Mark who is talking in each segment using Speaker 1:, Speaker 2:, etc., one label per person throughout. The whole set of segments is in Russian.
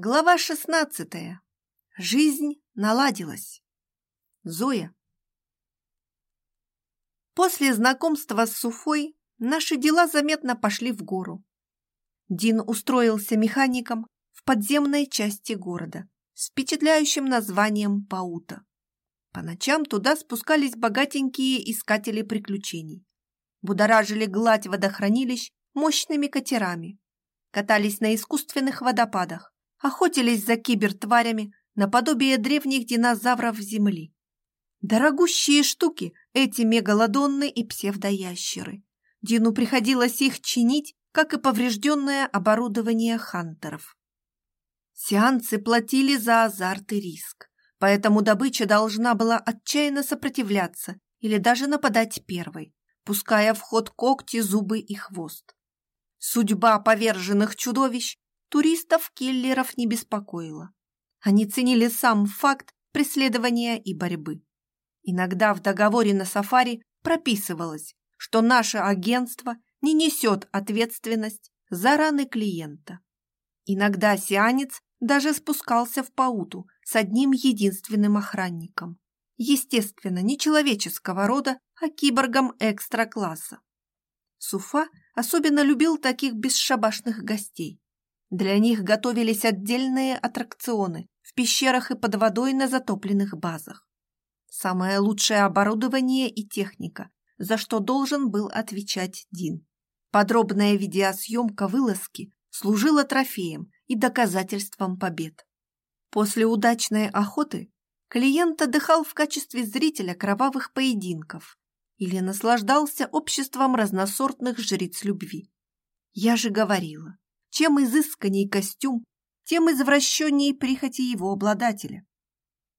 Speaker 1: Глава шестнадцатая. Жизнь наладилась. Зоя. После знакомства с Суфой наши дела заметно пошли в гору. Дин устроился механиком в подземной части города с впечатляющим названием Паута. По ночам туда спускались богатенькие искатели приключений. Будоражили гладь водохранилищ мощными катерами. Катались на искусственных водопадах охотились за кибертварями наподобие древних динозавров Земли. Дорогущие штуки эти мегалодонны и псевдоящеры. Дину приходилось их чинить, как и поврежденное оборудование хантеров. Сеансы платили за азарт и риск, поэтому добыча должна была отчаянно сопротивляться или даже нападать первой, пуская в ход когти, зубы и хвост. Судьба поверженных чудовищ туристов-киллеров не беспокоило. Они ценили сам факт преследования и борьбы. Иногда в договоре на сафари прописывалось, что наше агентство не несет ответственность за раны клиента. Иногда сианец даже спускался в пауту с одним единственным охранником. Естественно, не человеческого рода, а киборгом экстра-класса. Суфа особенно любил таких бесшабашных гостей, для них готовились отдельные аттракционы в пещерах и под водой на затопленных базах. Самое лучшее оборудование и техника, за что должен был отвечать Дин. Подробная видеосъемка вылазки служила трофеем и доказательством побед. После удачной охоты клиент отдыхал в качестве зрителя кровавых поединков или наслаждался обществом разносортных жриц любви. Я же говорила, чем изысканней костюм, тем извращенней прихоти его обладателя.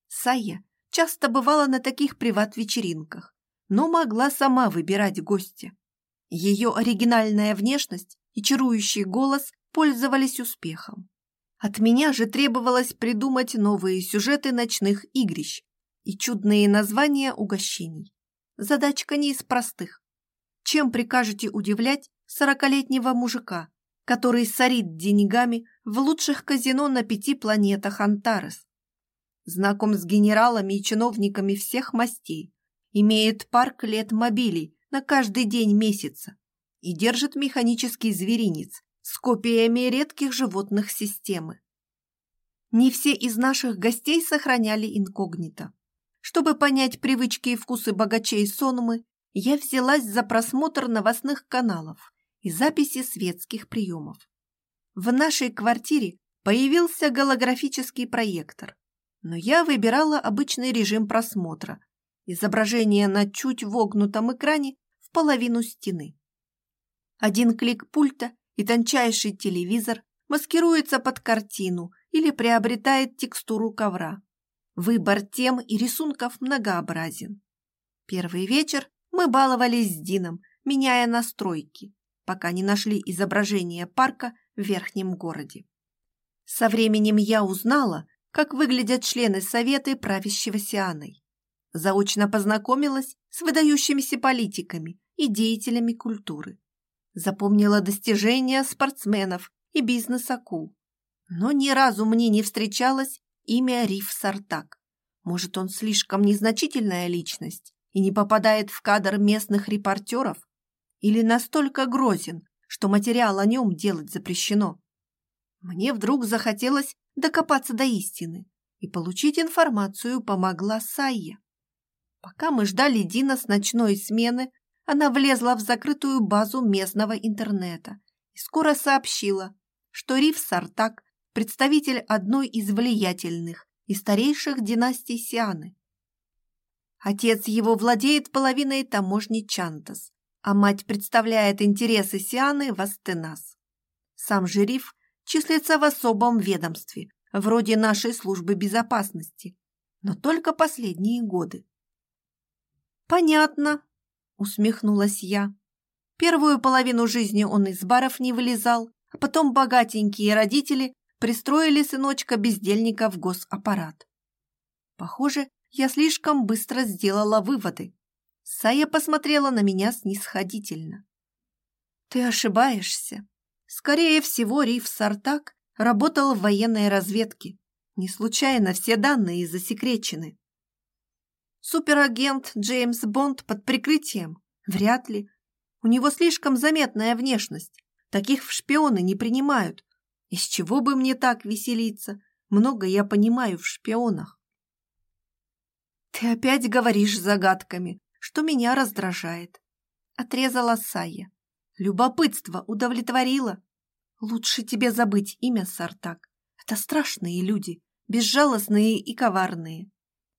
Speaker 1: Сая часто бывала на таких приват-вечеринках, но могла сама выбирать гостя. Ее оригинальная внешность и чарующий голос пользовались успехом. От меня же требовалось придумать новые сюжеты ночных игрищ и чудные названия угощений. Задачка не из простых. Чем прикажете удивлять сорокалетнего мужика, который сорит деньгами в лучших казино на пяти планетах Антарес. Знаком с генералами и чиновниками всех мастей, имеет парк лет мобилей на каждый день месяца и держит механический зверинец с копиями редких животных системы. Не все из наших гостей сохраняли инкогнито. Чтобы понять привычки и вкусы богачей Сонмы, я взялась за просмотр новостных каналов и записи светских приемов. В нашей квартире появился голографический проектор, но я выбирала обычный режим просмотра, изображение на чуть вогнутом экране в половину стены. Один клик пульта и тончайший телевизор маскируется под картину или приобретает текстуру ковра. Выбор тем и рисунков многообразен. Первый вечер мы баловались с Дином, меняя настройки пока не нашли изображение парка в верхнем городе. Со временем я узнала, как выглядят члены Совета правящего Сианой. Заочно познакомилась с выдающимися политиками и деятелями культуры. Запомнила достижения спортсменов и бизнес-акул. Но ни разу мне не встречалось имя Риф Сартак. Может, он слишком незначительная личность и не попадает в кадр местных репортеров? Или настолько грозен, что материал о нем делать запрещено. Мне вдруг захотелось докопаться до истины, и получить информацию помогла Сайя. Пока мы ждали Дина с ночной смены, она влезла в закрытую базу местного интернета и скоро сообщила, что Риф Сартак – представитель одной из влиятельных и старейших династий Сианы. Отец его владеет половиной таможни Чантас, а мать представляет интересы Сианы в Астенас. Сам Жериф числится в особом ведомстве, вроде нашей службы безопасности, но только последние годы. «Понятно», — усмехнулась я. Первую половину жизни он из баров не вылезал, а потом богатенькие родители пристроили сыночка-бездельника в госаппарат. Похоже, я слишком быстро сделала выводы. Сая посмотрела на меня снисходительно. «Ты ошибаешься. Скорее всего, Риф Сартак работал в военной разведке. Не случайно все данные засекречены. Суперагент Джеймс Бонд под прикрытием? Вряд ли. У него слишком заметная внешность. Таких в шпионы не принимают. Из чего бы мне так веселиться? Много я понимаю в шпионах. Ты опять говоришь загадками, что меня раздражает. Отрезала Сая. Любопытство удовлетворило. Лучше тебе забыть имя Сартак. Это страшные люди, безжалостные и коварные.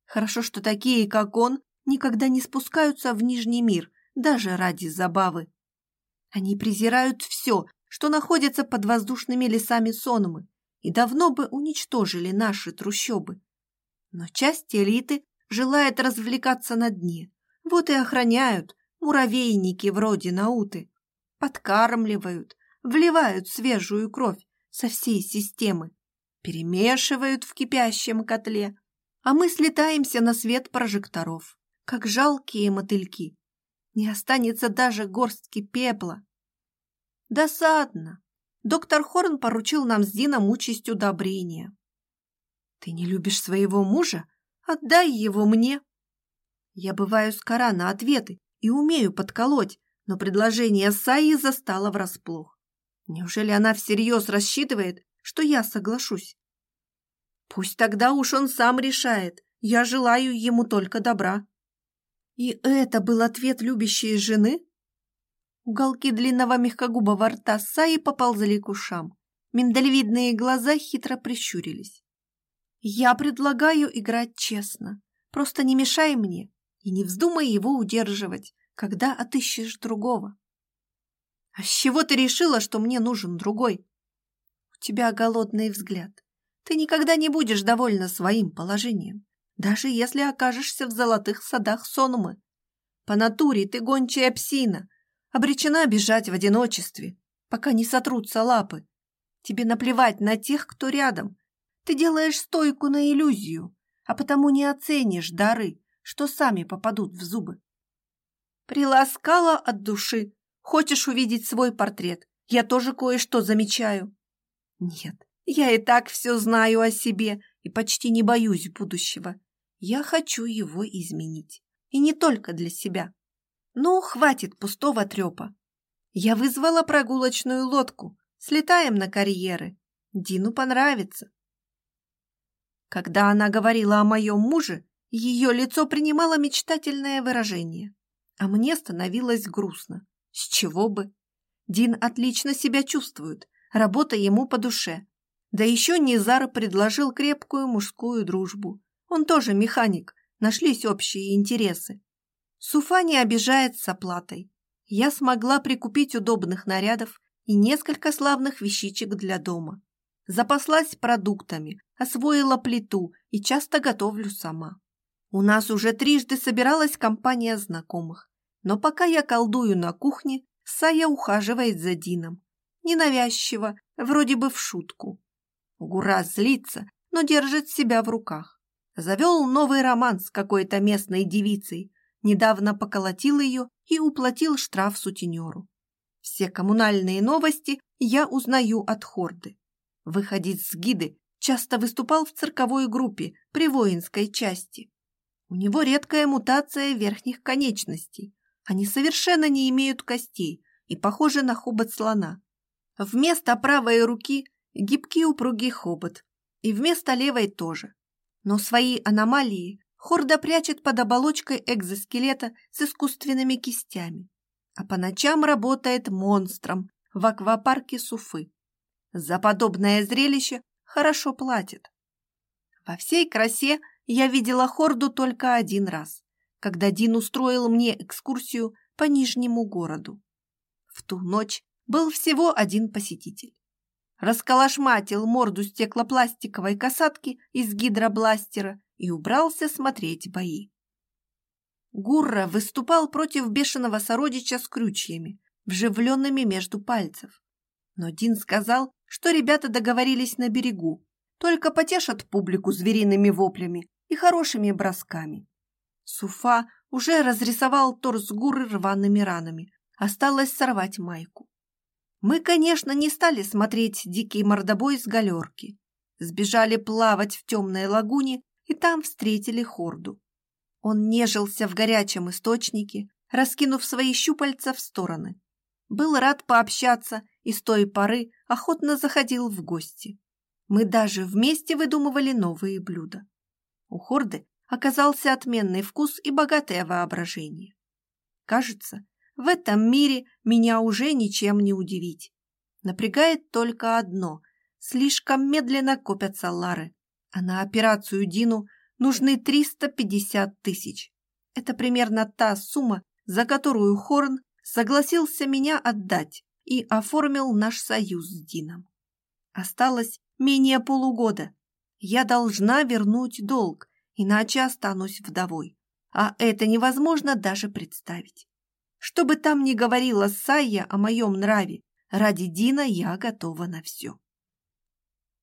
Speaker 1: Хорошо, что такие, как он, никогда не спускаются в Нижний мир, даже ради забавы. Они презирают все, что находится под воздушными лесами Сономы, и давно бы уничтожили наши трущобы. Но часть элиты желает развлекаться на дне. Вот и охраняют муравейники вроде Науты. Подкармливают, вливают свежую кровь со всей системы, перемешивают в кипящем котле, а мы слетаемся на свет прожекторов, как жалкие мотыльки. Не останется даже горстки пепла, Досадно. Доктор Хорн поручил нам с Дином участь удобрения. Ты не любишь своего мужа? Отдай его мне. Я бываю скора на ответы и умею подколоть, но предложение Саи застало врасплох. Неужели она всерьез рассчитывает, что я соглашусь? Пусть тогда уж он сам решает. Я желаю ему только добра. И это был ответ любящей жены? Уголки длинного мягкогубого рта Саи поползли к ушам. Миндалевидные глаза хитро прищурились. «Я предлагаю играть честно. Просто не мешай мне и не вздумай его удерживать, когда отыщешь другого». «А с чего ты решила, что мне нужен другой?» «У тебя голодный взгляд. Ты никогда не будешь довольна своим положением, даже если окажешься в золотых садах Сонумы. По натуре ты гончая псина, обречена бежать в одиночестве, пока не сотрутся лапы. Тебе наплевать на тех, кто рядом. Ты делаешь стойку на иллюзию, а потому не оценишь дары, что сами попадут в зубы. Приласкала от души. Хочешь увидеть свой портрет? Я тоже кое-что замечаю. Нет, я и так все знаю о себе и почти не боюсь будущего. Я хочу его изменить. И не только для себя. Ну, хватит пустого трепа. Я вызвала прогулочную лодку. Слетаем на карьеры. Дину понравится. Когда она говорила о моем муже, ее лицо принимало мечтательное выражение. А мне становилось грустно. С чего бы? Дин отлично себя чувствует, работа ему по душе. Да еще Низар предложил крепкую мужскую дружбу. Он тоже механик, нашлись общие интересы. Суфа не обижает с оплатой. Я смогла прикупить удобных нарядов и несколько славных вещичек для дома. Запаслась продуктами, освоила плиту и часто готовлю сама. У нас уже трижды собиралась компания знакомых, но пока я колдую на кухне, Сая ухаживает за Дином. Ненавязчиво, вроде бы в шутку. Гура злится, но держит себя в руках. Завел новый роман с какой-то местной девицей, недавно поколотил ее и уплатил штраф сутенеру. Все коммунальные новости я узнаю от Хорды. Выходить с гиды часто выступал в цирковой группе при воинской части. У него редкая мутация верхних конечностей. Они совершенно не имеют костей и похожи на хобот слона. Вместо правой руки гибкий упругий хобот, и вместо левой тоже. Но свои аномалии Хорда прячет под оболочкой экзоскелета с искусственными кистями, а по ночам работает монстром в аквапарке Суфы. За подобное зрелище хорошо платят. Во всей красе я видела Хорду только один раз, когда Дин устроил мне экскурсию по Нижнему городу. В ту ночь был всего один посетитель. Расколошматил морду стеклопластиковой касатки из гидробластера и убрался смотреть бои. Гурра выступал против бешеного сородича с крючьями, вживленными между пальцев. Но Дин сказал, что ребята договорились на берегу, только потешат публику звериными воплями и хорошими бросками. Суфа уже разрисовал торс Гурры рваными ранами, осталось сорвать майку. Мы, конечно, не стали смотреть дикий мордобой с галерки. Сбежали плавать в темной лагуне и там встретили Хорду. Он нежился в горячем источнике, раскинув свои щупальца в стороны. Был рад пообщаться и с той поры охотно заходил в гости. Мы даже вместе выдумывали новые блюда. У Хорды оказался отменный вкус и богатое воображение. Кажется, в этом мире меня уже ничем не удивить. Напрягает только одно – слишком медленно копятся лары, а на операцию Дину нужны 350 тысяч. Это примерно та сумма, за которую Хорн согласился меня отдать и оформил наш союз с Дином. Осталось менее полугода. Я должна вернуть долг, иначе останусь вдовой. А это невозможно даже представить. Что бы там ни говорила Сайя о моем нраве, ради Дина я готова на все.